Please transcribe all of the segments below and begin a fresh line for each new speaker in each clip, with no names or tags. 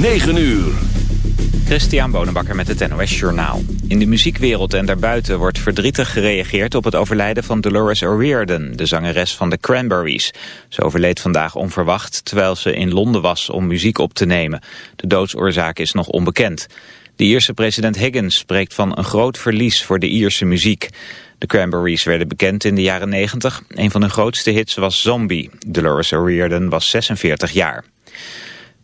9 uur.
Christian Bonenbakker met het NOS Journaal. In de muziekwereld en daarbuiten wordt verdrietig gereageerd op het overlijden van Dolores O'Riordan, de zangeres van de Cranberries. Ze overleed vandaag onverwacht terwijl ze in Londen was om muziek op te nemen. De doodsoorzaak is nog onbekend. De Ierse president Higgins spreekt van een groot verlies voor de Ierse muziek. De Cranberries werden bekend in de jaren 90. Een van hun grootste hits was Zombie. Dolores O'Riordan was 46 jaar.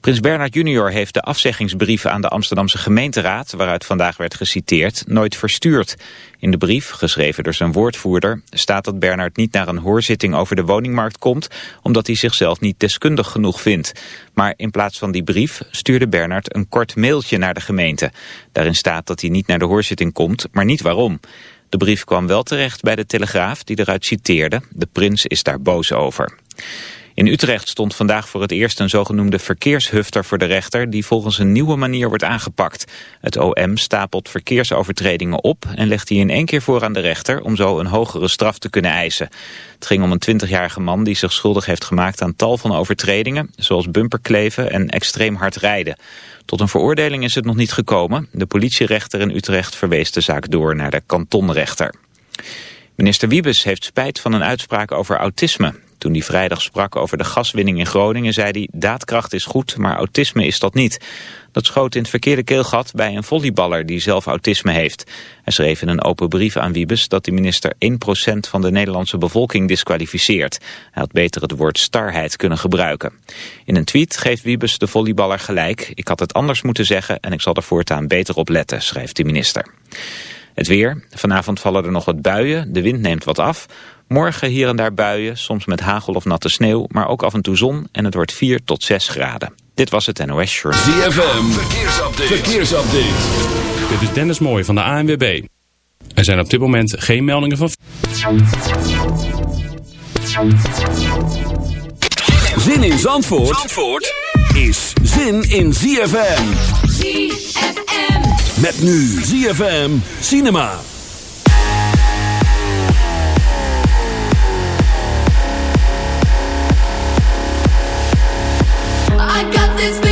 Prins Bernhard junior heeft de afzeggingsbrief aan de Amsterdamse gemeenteraad, waaruit vandaag werd geciteerd, nooit verstuurd. In de brief, geschreven door zijn woordvoerder, staat dat Bernhard niet naar een hoorzitting over de woningmarkt komt, omdat hij zichzelf niet deskundig genoeg vindt. Maar in plaats van die brief stuurde Bernhard een kort mailtje naar de gemeente. Daarin staat dat hij niet naar de hoorzitting komt, maar niet waarom. De brief kwam wel terecht bij de Telegraaf, die eruit citeerde. De prins is daar boos over. In Utrecht stond vandaag voor het eerst een zogenoemde verkeershufter voor de rechter die volgens een nieuwe manier wordt aangepakt. Het OM stapelt verkeersovertredingen op en legt die in één keer voor aan de rechter om zo een hogere straf te kunnen eisen. Het ging om een 20-jarige man die zich schuldig heeft gemaakt aan tal van overtredingen, zoals bumperkleven en extreem hard rijden. Tot een veroordeling is het nog niet gekomen. De politierechter in Utrecht verwees de zaak door naar de kantonrechter. Minister Wiebes heeft spijt van een uitspraak over autisme. Toen hij vrijdag sprak over de gaswinning in Groningen zei hij... daadkracht is goed, maar autisme is dat niet. Dat schoot in het verkeerde keelgat bij een volleyballer die zelf autisme heeft. Hij schreef in een open brief aan Wiebes dat de minister 1% van de Nederlandse bevolking disqualificeert. Hij had beter het woord starheid kunnen gebruiken. In een tweet geeft Wiebes de volleyballer gelijk. Ik had het anders moeten zeggen en ik zal er voortaan beter op letten, schrijft de minister. Het weer. Vanavond vallen er nog wat buien. De wind neemt wat af. Morgen hier en daar buien, soms met hagel of natte sneeuw, maar ook af en toe zon en het wordt 4 tot 6 graden. Dit was het NOS Journal.
ZFM, verkeersupdate. verkeersupdate.
Dit is Dennis Mooij van de ANWB. Er zijn op dit moment geen meldingen van...
Zin in Zandvoort, Zandvoort is zin in ZFM.
ZFM.
Met nu ZFM Cinema.
I got this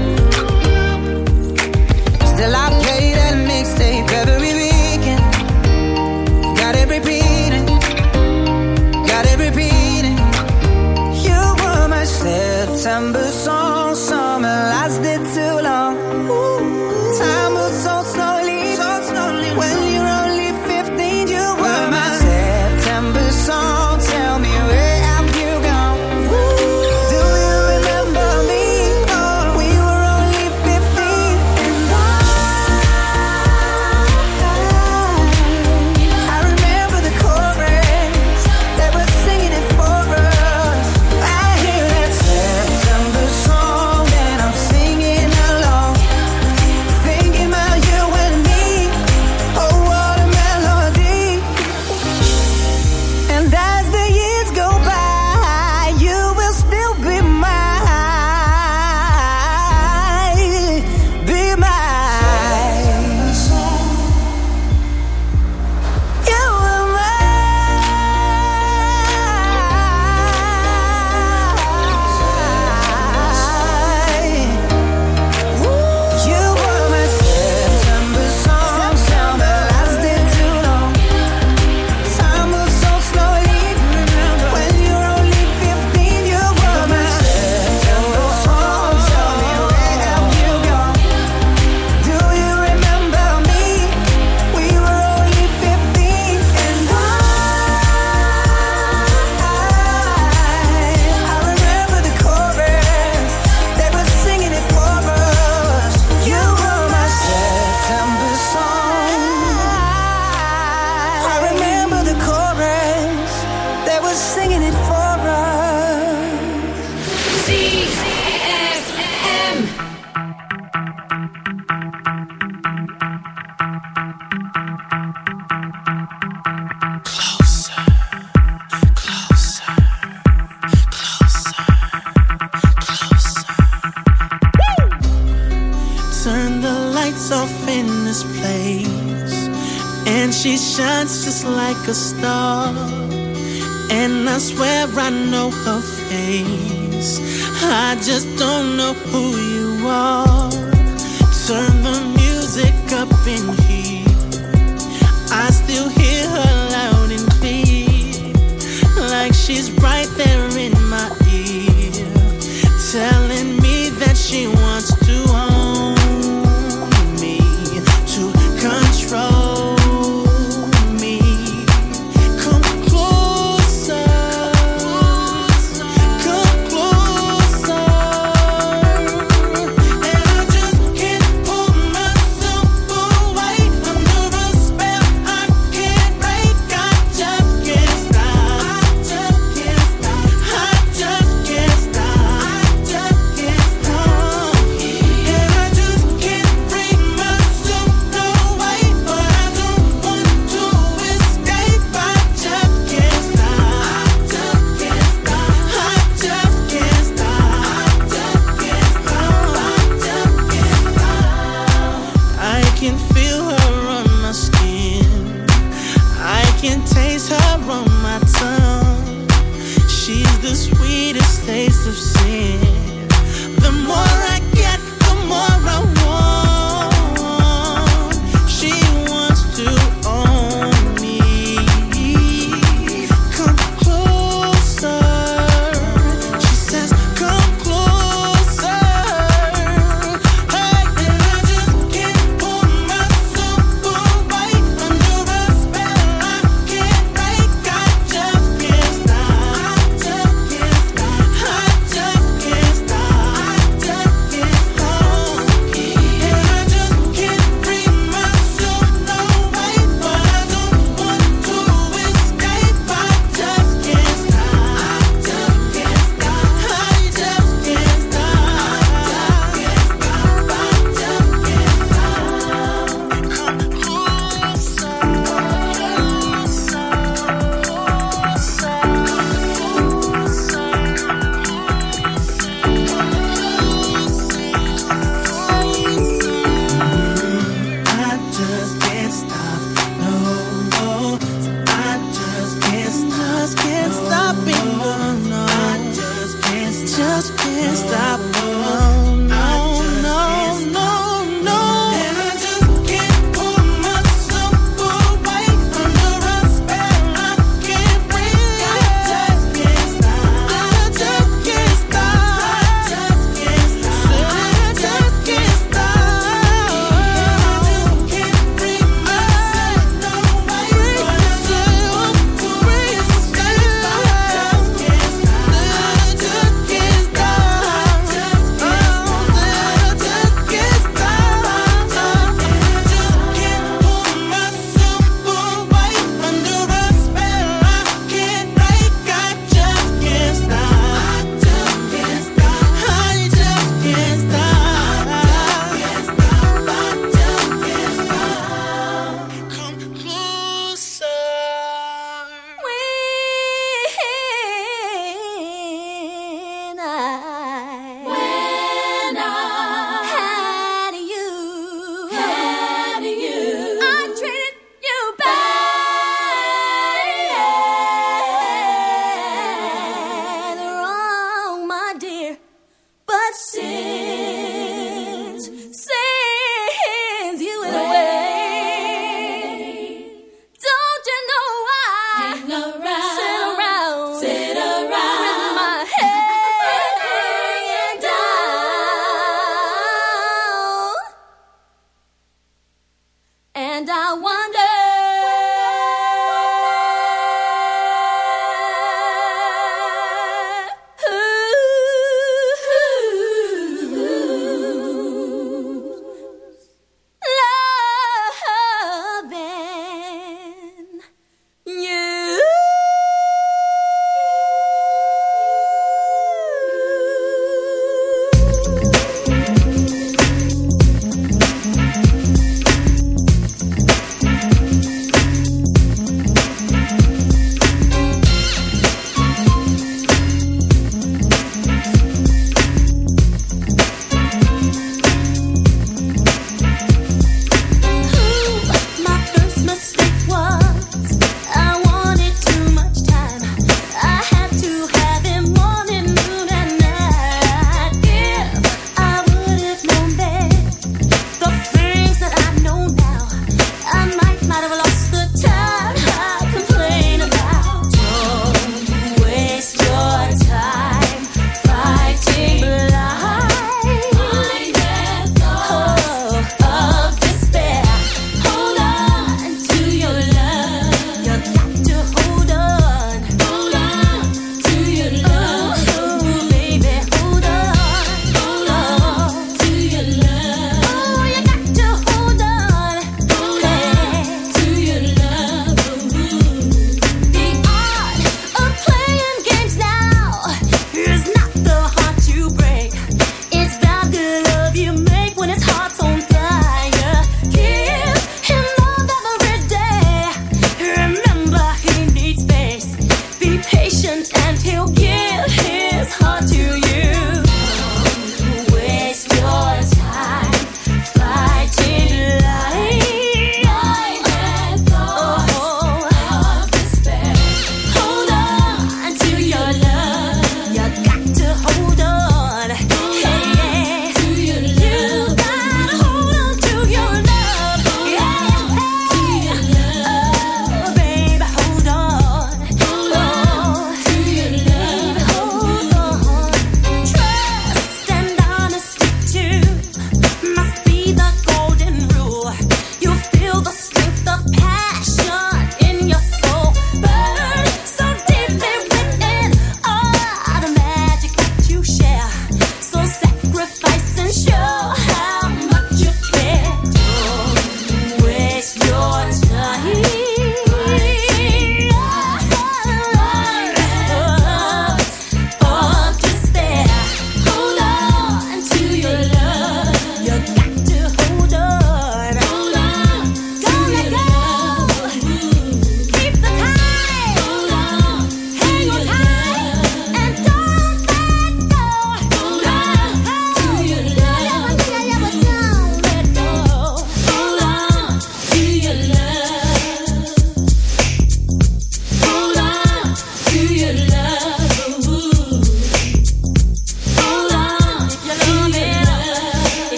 September